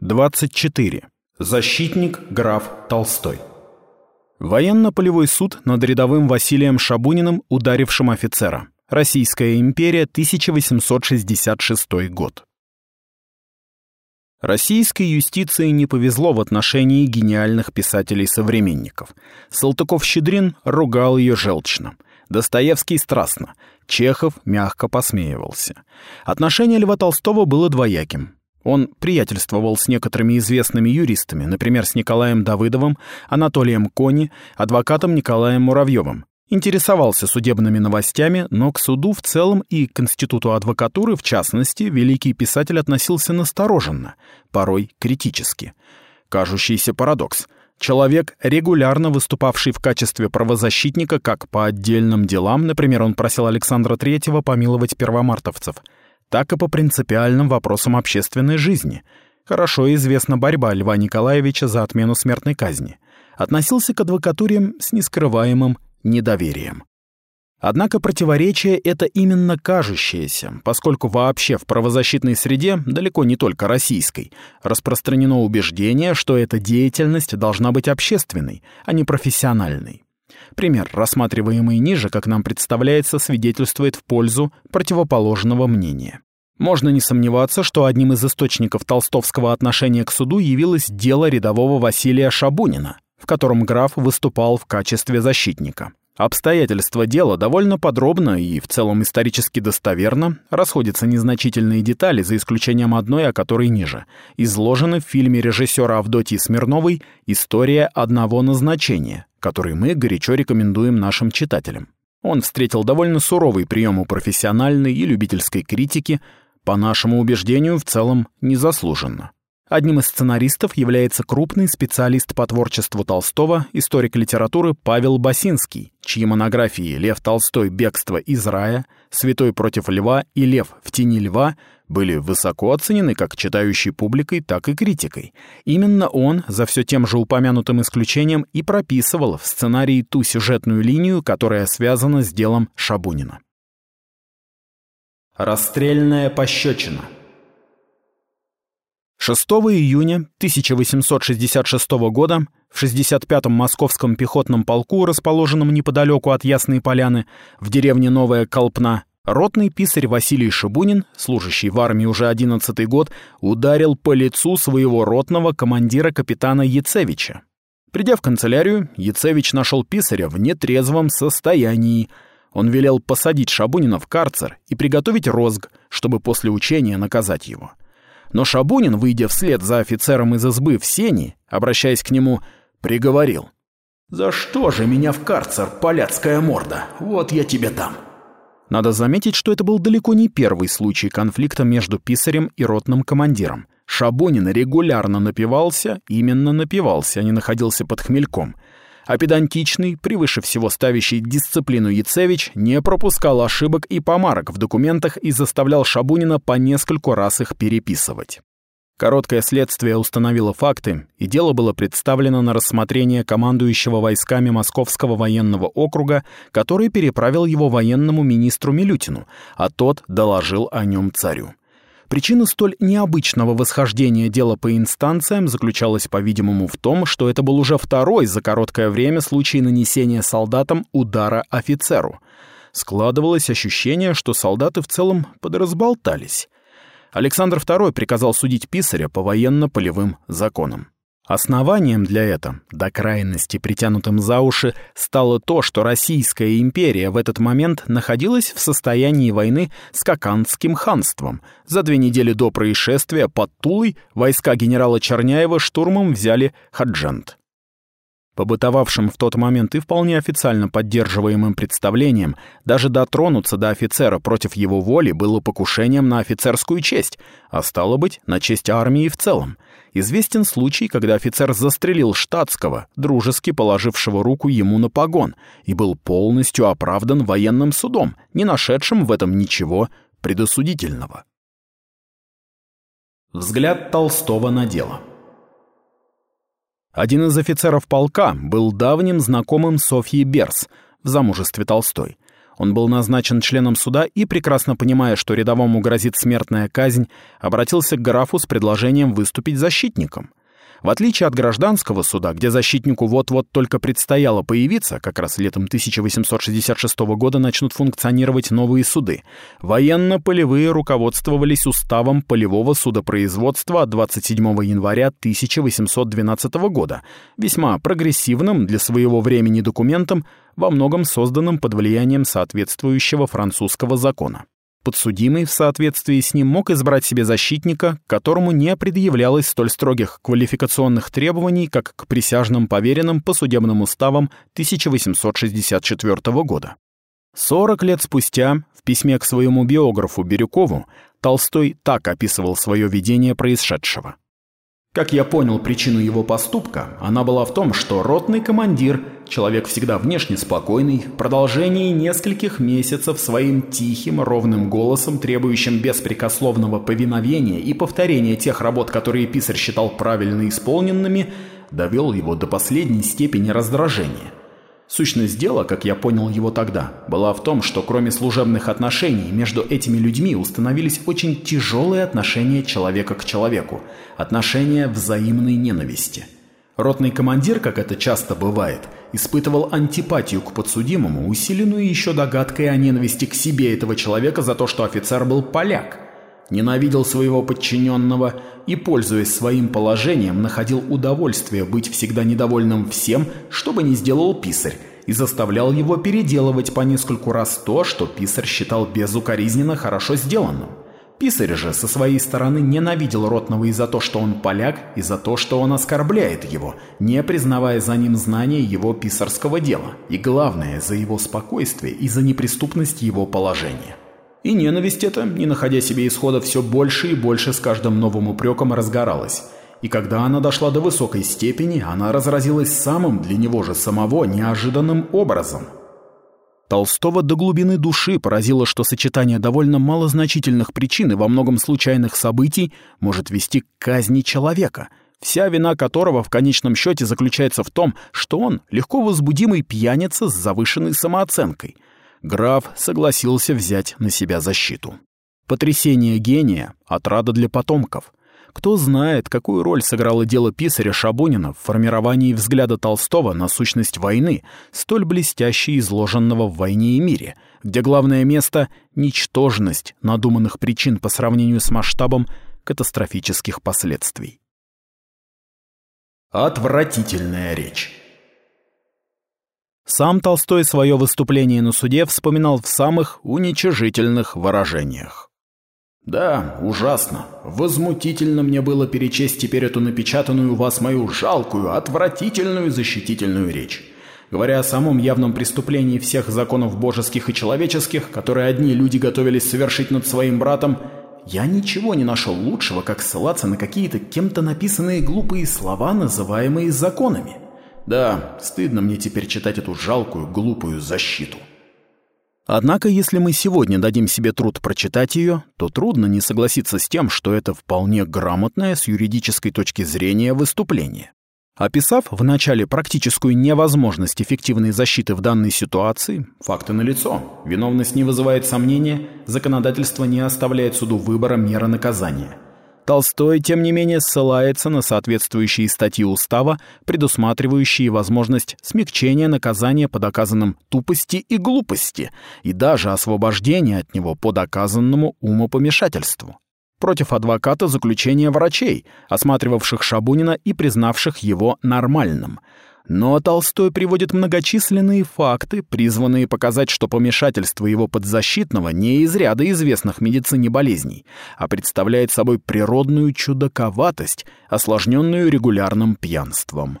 24. Защитник граф Толстой. Военно-полевой суд над рядовым Василием Шабуниным, ударившим офицера. Российская империя, 1866 год. Российской юстиции не повезло в отношении гениальных писателей-современников. Салтыков-Щедрин ругал ее желчно. Достоевский страстно. Чехов мягко посмеивался. Отношение Льва Толстого было двояким. Он приятельствовал с некоторыми известными юристами, например, с Николаем Давыдовым, Анатолием Кони, адвокатом Николаем Муравьевым. Интересовался судебными новостями, но к суду в целом и к институту адвокатуры, в частности, великий писатель относился настороженно, порой критически. Кажущийся парадокс. Человек, регулярно выступавший в качестве правозащитника как по отдельным делам, например, он просил Александра III помиловать первомартовцев – так и по принципиальным вопросам общественной жизни. Хорошо известна борьба Льва Николаевича за отмену смертной казни. Относился к адвокатуре с нескрываемым недоверием. Однако противоречие это именно кажущееся, поскольку вообще в правозащитной среде, далеко не только российской, распространено убеждение, что эта деятельность должна быть общественной, а не профессиональной. Пример, рассматриваемый ниже, как нам представляется, свидетельствует в пользу противоположного мнения. Можно не сомневаться, что одним из источников толстовского отношения к суду явилось дело рядового Василия Шабунина, в котором граф выступал в качестве защитника. Обстоятельства дела довольно подробно и в целом исторически достоверно, расходятся незначительные детали, за исключением одной, о которой ниже, изложены в фильме режиссера Авдотьи Смирновой «История одного назначения», который мы горячо рекомендуем нашим читателям. Он встретил довольно суровый прием у профессиональной и любительской критики, по нашему убеждению, в целом незаслуженно. Одним из сценаристов является крупный специалист по творчеству Толстого, историк литературы Павел Басинский, чьи монографии «Лев Толстой. Бегство из рая», «Святой против льва» и «Лев в тени льва» были высоко оценены как читающей публикой, так и критикой. Именно он, за все тем же упомянутым исключением, и прописывал в сценарии ту сюжетную линию, которая связана с делом Шабунина. Расстрельная пощечина – 6 июня 1866 года в 65-м Московском пехотном полку, расположенном неподалеку от Ясной Поляны, в деревне Новая Колпна, ротный писарь Василий Шибунин, служащий в армии уже 11 год, ударил по лицу своего ротного командира капитана Яцевича. Придя в канцелярию, Яцевич нашел писаря в нетрезвом состоянии. Он велел посадить Шабунина в карцер и приготовить розг, чтобы после учения наказать его. Но Шабунин, выйдя вслед за офицером из избы в сени, обращаясь к нему, приговорил. «За что же меня в карцер, поляцкая морда? Вот я тебе там». Надо заметить, что это был далеко не первый случай конфликта между писарем и ротным командиром. Шабунин регулярно напивался, именно напивался, а не находился под хмельком – а педантичный, превыше всего ставящий дисциплину Яцевич, не пропускал ошибок и помарок в документах и заставлял Шабунина по нескольку раз их переписывать. Короткое следствие установило факты, и дело было представлено на рассмотрение командующего войсками Московского военного округа, который переправил его военному министру Милютину, а тот доложил о нем царю. Причина столь необычного восхождения дела по инстанциям заключалась, по-видимому, в том, что это был уже второй за короткое время случай нанесения солдатам удара офицеру. Складывалось ощущение, что солдаты в целом подразболтались. Александр II приказал судить писаря по военно-полевым законам. Основанием для этого, до крайности притянутым за уши, стало то, что Российская империя в этот момент находилась в состоянии войны с Каканским ханством. За две недели до происшествия под Тулой войска генерала Черняева штурмом взяли Хаджент. По бытовавшим в тот момент и вполне официально поддерживаемым представлениям, даже дотронуться до офицера против его воли было покушением на офицерскую честь, а стало быть, на честь армии в целом. Известен случай, когда офицер застрелил штатского, дружески положившего руку ему на погон, и был полностью оправдан военным судом, не нашедшим в этом ничего предосудительного. Взгляд Толстого на дело. Один из офицеров полка был давним знакомым Софьи Берс в замужестве Толстой. Он был назначен членом суда и, прекрасно понимая, что рядовому грозит смертная казнь, обратился к графу с предложением выступить защитником. В отличие от гражданского суда, где защитнику вот-вот только предстояло появиться, как раз летом 1866 года начнут функционировать новые суды, военно-полевые руководствовались уставом полевого судопроизводства от 27 января 1812 года, весьма прогрессивным для своего времени документом, во многом созданным под влиянием соответствующего французского закона. Подсудимый в соответствии с ним мог избрать себе защитника, которому не предъявлялось столь строгих квалификационных требований, как к присяжным поверенным по судебным уставам 1864 года. 40 лет спустя, в письме к своему биографу Бирюкову, Толстой так описывал свое видение происшедшего. Как я понял причину его поступка, она была в том, что ротный командир, человек всегда внешне спокойный, в продолжении нескольких месяцев своим тихим, ровным голосом, требующим беспрекословного повиновения и повторения тех работ, которые писарь считал правильно исполненными, довел его до последней степени раздражения. Сущность дела, как я понял его тогда, была в том, что кроме служебных отношений между этими людьми установились очень тяжелые отношения человека к человеку, отношения взаимной ненависти. Ротный командир, как это часто бывает, испытывал антипатию к подсудимому, усиленную еще догадкой о ненависти к себе этого человека за то, что офицер был поляк – ненавидел своего подчиненного и, пользуясь своим положением, находил удовольствие быть всегда недовольным всем, что бы ни сделал писарь, и заставлял его переделывать по нескольку раз то, что писарь считал безукоризненно хорошо сделанным. Писарь же со своей стороны ненавидел Ротного и за то, что он поляк, и за то, что он оскорбляет его, не признавая за ним знания его писарского дела, и главное, за его спокойствие и за неприступность его положения. И ненависть эта, не находя себе исхода, все больше и больше с каждым новым упреком разгоралась. И когда она дошла до высокой степени, она разразилась самым для него же самого неожиданным образом. Толстого до глубины души поразило, что сочетание довольно малозначительных причин и во многом случайных событий может вести к казни человека, вся вина которого в конечном счете заключается в том, что он легко возбудимый пьяница с завышенной самооценкой – граф согласился взять на себя защиту. Потрясение гения — отрада для потомков. Кто знает, какую роль сыграло дело писаря Шабунина в формировании взгляда Толстого на сущность войны, столь блестяще изложенного в «Войне и мире», где главное место — ничтожность надуманных причин по сравнению с масштабом катастрофических последствий. Отвратительная речь. Сам Толстой свое выступление на суде вспоминал в самых уничижительных выражениях. «Да, ужасно. Возмутительно мне было перечесть теперь эту напечатанную у вас мою жалкую, отвратительную защитительную речь. Говоря о самом явном преступлении всех законов божеских и человеческих, которые одни люди готовились совершить над своим братом, я ничего не нашел лучшего, как ссылаться на какие-то кем-то написанные глупые слова, называемые законами». Да, стыдно мне теперь читать эту жалкую, глупую защиту. Однако, если мы сегодня дадим себе труд прочитать ее, то трудно не согласиться с тем, что это вполне грамотное с юридической точки зрения выступление. Описав в начале практическую невозможность эффективной защиты в данной ситуации, факты налицо, виновность не вызывает сомнения, законодательство не оставляет суду выбора меры наказания – Толстой, тем не менее, ссылается на соответствующие статьи устава, предусматривающие возможность смягчения наказания по доказанным тупости и глупости, и даже освобождения от него по доказанному умопомешательству. Против адвоката заключение врачей, осматривавших Шабунина и признавших его нормальным – но Толстой приводит многочисленные факты, призванные показать, что помешательство его подзащитного не из ряда известных медицине болезней, а представляет собой природную чудаковатость, осложненную регулярным пьянством.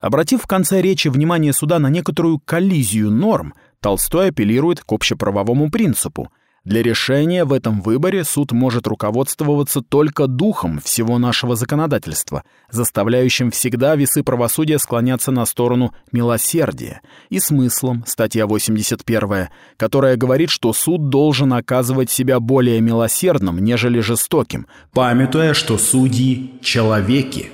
Обратив в конце речи внимание суда на некоторую коллизию норм, Толстой апеллирует к общеправовому принципу – для решения в этом выборе суд может руководствоваться только духом всего нашего законодательства, заставляющим всегда весы правосудия склоняться на сторону милосердия, и смыслом, статья 81, которая говорит, что суд должен оказывать себя более милосердным, нежели жестоким, памятуя, что судьи — человеки.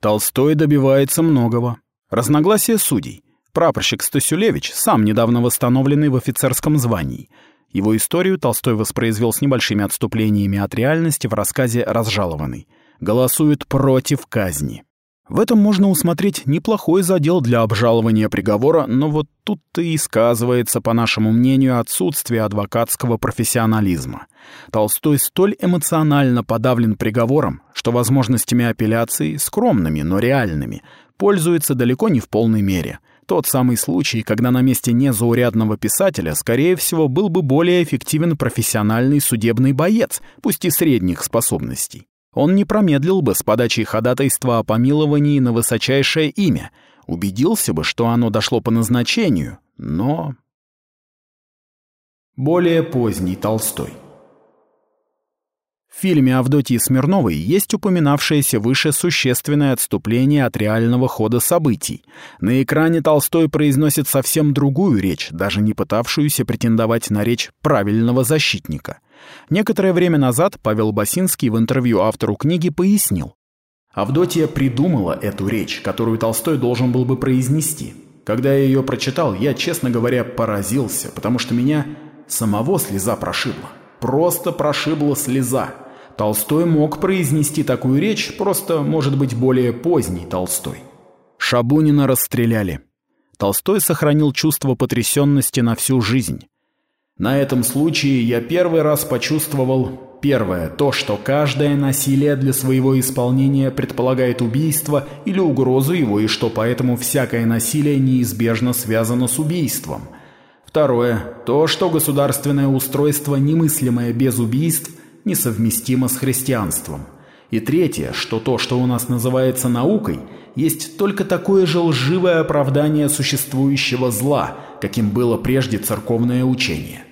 Толстой добивается многого. Разногласия судей, прапорщик Стасюлевич, сам недавно восстановленный в офицерском звании. Его историю Толстой воспроизвел с небольшими отступлениями от реальности в рассказе «Разжалованный». Голосует против казни. В этом можно усмотреть неплохой задел для обжалования приговора, но вот тут-то и сказывается, по нашему мнению, отсутствие адвокатского профессионализма. Толстой столь эмоционально подавлен приговором, что возможностями апелляции, скромными, но реальными, пользуется далеко не в полной мере. Тот самый случай, когда на месте незаурядного писателя, скорее всего, был бы более эффективен профессиональный судебный боец, пусть и средних способностей. Он не промедлил бы с подачей ходатайства о помиловании на высочайшее имя, убедился бы, что оно дошло по назначению, но... Более поздний Толстой. В фильме Авдотьи Смирновой есть упоминавшееся выше существенное отступление от реального хода событий. На экране Толстой произносит совсем другую речь, даже не пытавшуюся претендовать на речь правильного защитника. Некоторое время назад Павел Басинский в интервью автору книги пояснил. Авдотья придумала эту речь, которую Толстой должен был бы произнести. Когда я ее прочитал, я, честно говоря, поразился, потому что меня самого слеза прошибла. Просто прошибла слеза. Толстой мог произнести такую речь, просто, может быть, более поздний Толстой. Шабунина расстреляли. Толстой сохранил чувство потрясенности на всю жизнь. На этом случае я первый раз почувствовал Первое – то, что каждое насилие для своего исполнения предполагает убийство или угрозу его, и что поэтому всякое насилие неизбежно связано с убийством. Второе – то, что государственное устройство, немыслимое без убийств, несовместимо с христианством. И третье, что то, что у нас называется наукой, есть только такое же лживое оправдание существующего зла, каким было прежде церковное учение.